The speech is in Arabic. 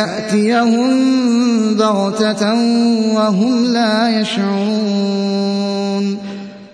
فيأتيهم بغتة وهم لا يشعرون